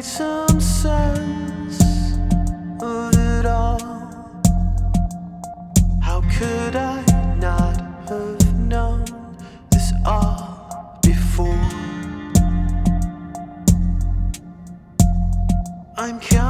made some sense of it all. How could I not have known this all before? I'm counting.